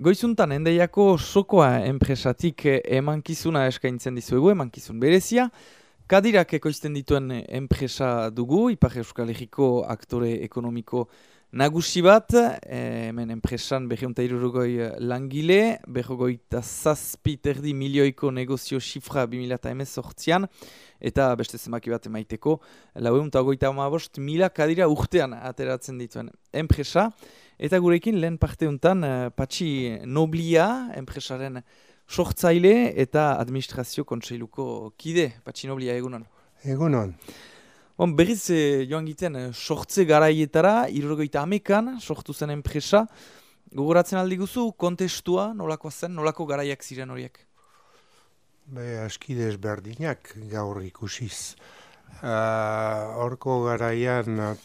Goizuntan, endeiako sokoa enpresatik emankizuna eskaintzen dizuegu, emankizun berezia. Kadirak ekoizten dituen enpresa dugu, Ipar Euskal Herriko aktore ekonomiko nagusi bat, hemen enpresan behiunta irurugoi langile, behogoi eta zazpi terdi milioiko negozio xifra 2018an, eta beste zemaki bat emaiteko, laueunta goita amabost mila kadira urtean ateratzen dituen enpresa, eta gurekin lehen parte honetan uh, Patxi Noblia, enpresaren sortzaile eta administrazio kontseiluko kide, Patxi Noblia, egunon. Egunon. Bon, berriz eh, joan giten eh, sortze garaietara, irrogeita amekan, sortu zen enpresa. Gogoratzen aldi guzu, kontestua, nolako zen, nolako garaiak ziren horiek? Be, askidez berdinak gaur ikusiz. Uh, orko garaian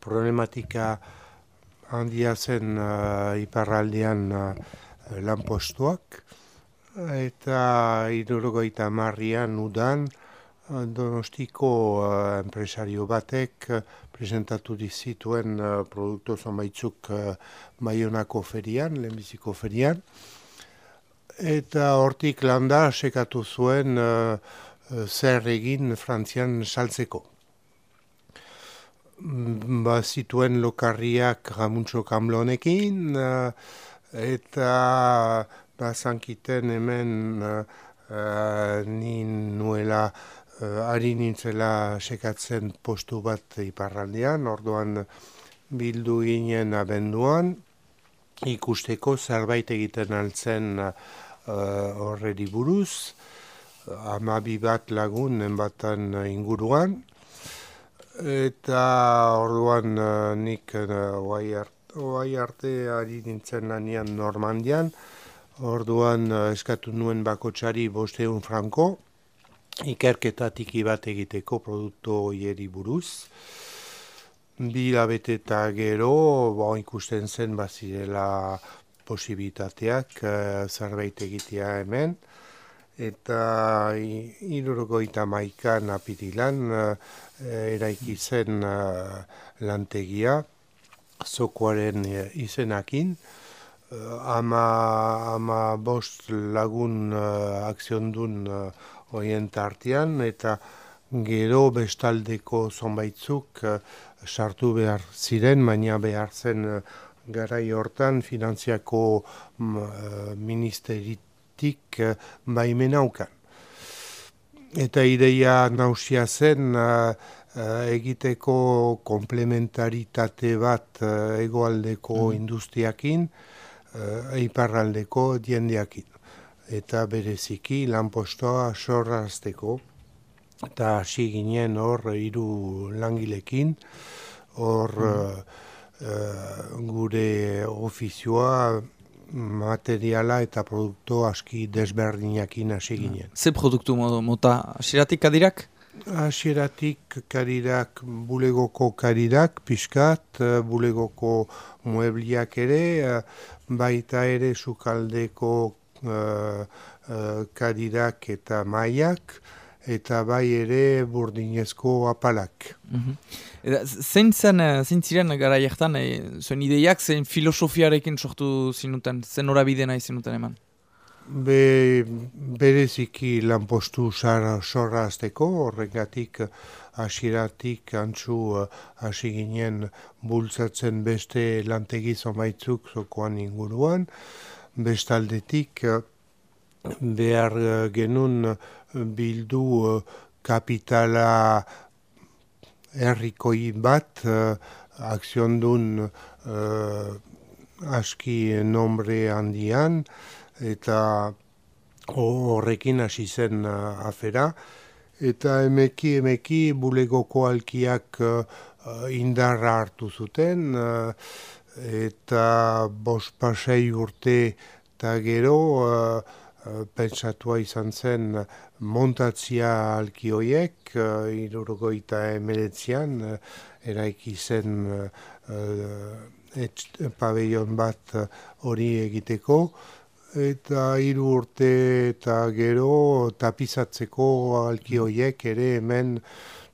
problematika handia zen uh, iparraldean uh, lanpostuak, eta irrogeita marrian udan, Donostiko uh, enpresario batek uh, presentatu dizituen uh, produktu zonbaitzuk uh, Bayonako ferian, lehenbiziko ferian. Eta hortik landa sekatu zuen uh, zer egin frantzian saltzeko. Mm, ba, zituen lokarriak ramuntxo kamlonekin, uh, eta bazankiten hemen uh, uh, nuela uh, ari nintzela sekatzen postu bat iparraldean, orduan bildu ginen abenduan, ikusteko zerbait egiten altzen uh, horreri buruz, amabi bat lagun enbatan inguruan, eta orduan uh, nik uh, oai arte ari nintzen lanian Normandian, orduan uh, eskatu nuen bakotxari bosteun franko, ikerketa tiki bat egiteko produktu hieri buruz. Bi labete eta gero, bo, ikusten zen bazirela posibilitateak uh, zerbait egitea hemen. Eta irurgoita maikan apitilan uh, eraiki zen uh, lantegia, zokoaren izenakin. Uh, ama, ama bost lagun uh, akziondun horien tartean, eta gero bestaldeko zonbaitzuk uh, sartu behar ziren, baina behar zen uh, garai hortan finantziako uh, ministeritik uh, baimenaukan. Eta ideia nausia zen uh, egiteko komplementaritate bat uh, egoaldeko mm. industriakin, uh, eiparraldeko diendeakin eta bereziki lanpostoa sorrazteko eta hasi ginen hor hiru langilekin hor mm. uh, gure ofizioa materiala eta produktu aski desberdinakin hasi ginen. Ze produktu mota asiratik kadirak? Asiratik kadirak bulegoko kadirak, piskat, eh, bulegoko muebliak ere, baita ere sukaldeko uh, kadirak eta maiak, eta bai ere burdinezko apalak. Mm Zein zen, zein ziren gara jertan, zuen ideiak, zein filosofiarekin sortu zinuten, zen horabide nahi zinuten eman? Be, bereziki lanpostu sorra azteko, horregatik asiratik antzu hasi ginen bultzatzen beste lantegi zomaitzuk zokoan inguruan, bestaldetik eh, behar eh, genuen eh, bildu kapitala herrikoi bat akziondun aski nombre handian eta horrekin hasi zen afera. Eta emeki emeki bulegoko alkiak indarra hartu zuten eta bos pasei urte eta gero pentsatua izan zen montatzia alki hoiek uh, irurgoita emeletzean uh, eraiki zen uh, pabeion bat hori egiteko eta hiru urte eta gero tapizatzeko alki hoiek ere hemen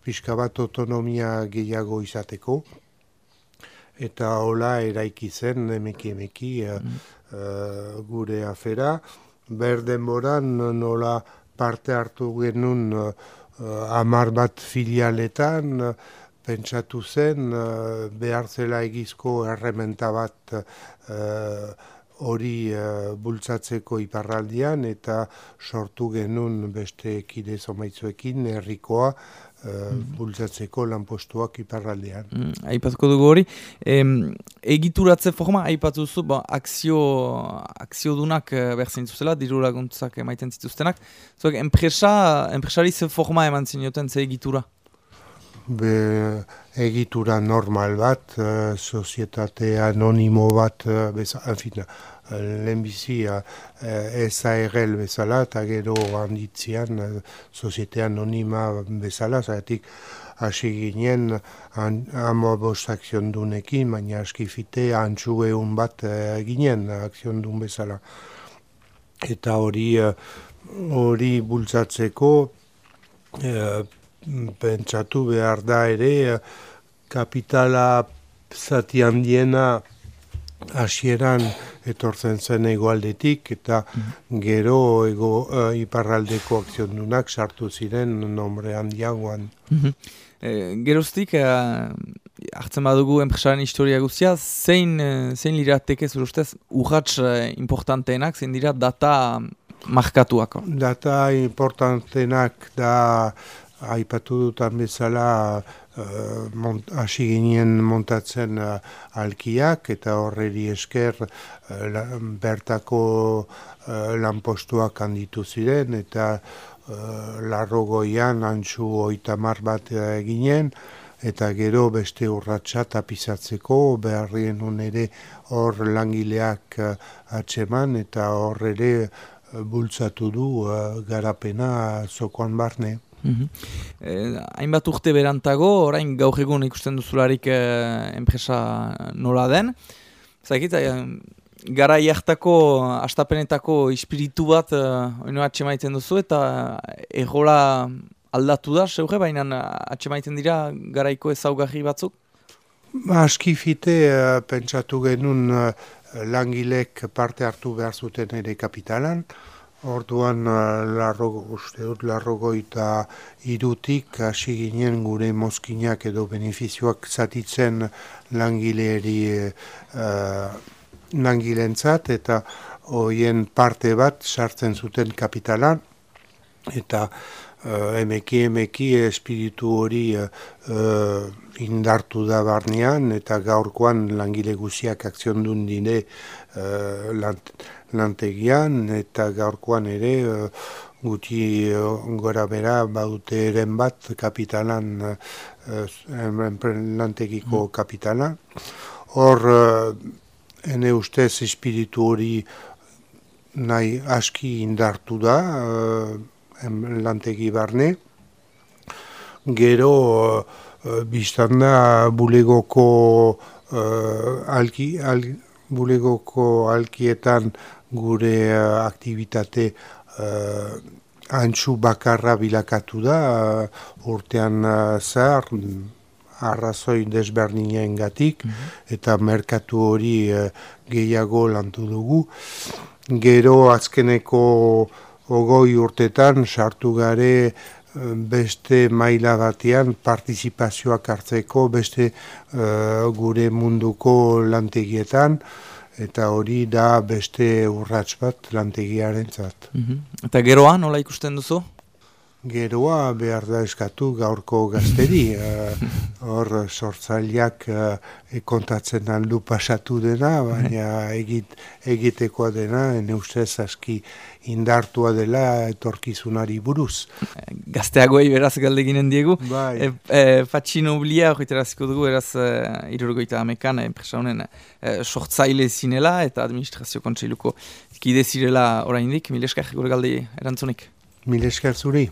pixka bat autonomia gehiago izateko eta hola eraiki zen emeki emeki mm. gure afera. Berden moran nola parte hartu genuen uh, amar bat filialetan, pentsatu zen behar zela egizko errementa bat hori uh, bultzatzeko iparraldian eta sortu genuen beste ekide zomaitzuekin herrikoa uh, bultzatzeko lanpostuak iparraldean. Mm, aipatuko dugu hori. egituratze forma, aipatu zu, ba, akzio, akzio dunak uh, berzen zuzela, diru laguntzak emaiten zituztenak. Zuek, enpresa, enpresari ze forma eman zinioten, ze egitura? Be, egitura normal bat, uh, sozietate anonimo bat, uh, beza, afina, lehenbizi uh, SARL bezala eta gero handitzean uh, Soziete Anonima bezala, zaitik hasi ginen hamo bost akziondunekin, baina askifite antxu egun bat uh, ginen akziondun bezala. Eta hori uh, hori bultzatzeko uh, pentsatu behar da ere kapitala zati handiena hasieran etortzen zen egoaldetik eta mhm. gero ego uh, iparraldeko akziondunak sartu ziren nombre handiagoan. Mm geroztik, uh, hartzen badugu enpresaren historia guztia, zein, zein lirateke zure ustez urratz uh, importanteenak, zein dira data markatuak? Data importanteenak da aipatu dutan bezala uh, hasi ginen montatzen uh, alkiak eta horreri esker uh, bertako uh, lanpostuak handitu ziren eta uh, larrogoian antxu oitamar bat uh, ginen eta gero beste urratsa tapizatzeko beharrien ere hor langileak uh, atseman eta hor ere bultzatu du uh, garapena zokoan barne. Mm hainbat urte berantago, orain gaur egun ikusten duzularik eh, enpresa nola den. Zagit, eh, gara iartako, astapenetako espiritu bat eh, oino atxemaiten duzu eta egola aldatu da, zeuge, baina atxemaiten dira garaiko ezaugarri batzuk? Ba, aski fite eh, pentsatu genuen eh, langilek parte hartu behar zuten ere kapitalan. Orduan, eh, larro, uste dut, larrogoita irutik hasi ginen gure mozkinak edo benefizioak zatitzen langileeri uh, langilentzat eta hoien parte bat sartzen zuten kapitalan. Eta uh, emeki emeki espiritu hori uh, indartu da barnean eta gaurkoan langile guziak akzion duen dine uh, lantegian eta gaurkoan ere uh, guti uh, gora bera baute eren bat kapitalan uh, lantegiko mm. kapitala. Hor, uh, ene ustez espiritu hori nahi aski indartu da uh, lantegi barne. Gero, uh, biztan da, bulegoko uh, alki, bulegoko alkietan gure uh, aktivitate uh, antxu bakarra bilakatu da, uh, urtean uh, zahar, arrazoi desberdinen gatik, mhm. eta merkatu hori uh, gehiago lantu dugu. Gero azkeneko ogoi urtetan sartu gare beste maila batean partizipazioak hartzeko beste gure munduko lantegietan eta hori da beste urrats bat lantegiaren zat. Mhm. Eta geroa nola ikusten duzu? Geroa behar da eskatu gaurko gazteri. uh, hor sortzaileak uh, kontatzen aldu pasatu dena, baina egit, egitekoa dena, ene ustez aski indartua dela etorkizunari buruz. Gazteagoei beraz galdeginen diegu. Bai. E, e, Fatxino Blia dugu, eraz e, irurgoita amekan, enpresa honen e, sortzaile zinela eta administrazio kontseiluko kide zirela oraindik. Mileskar gure galde erantzunik. Mileskar zuri.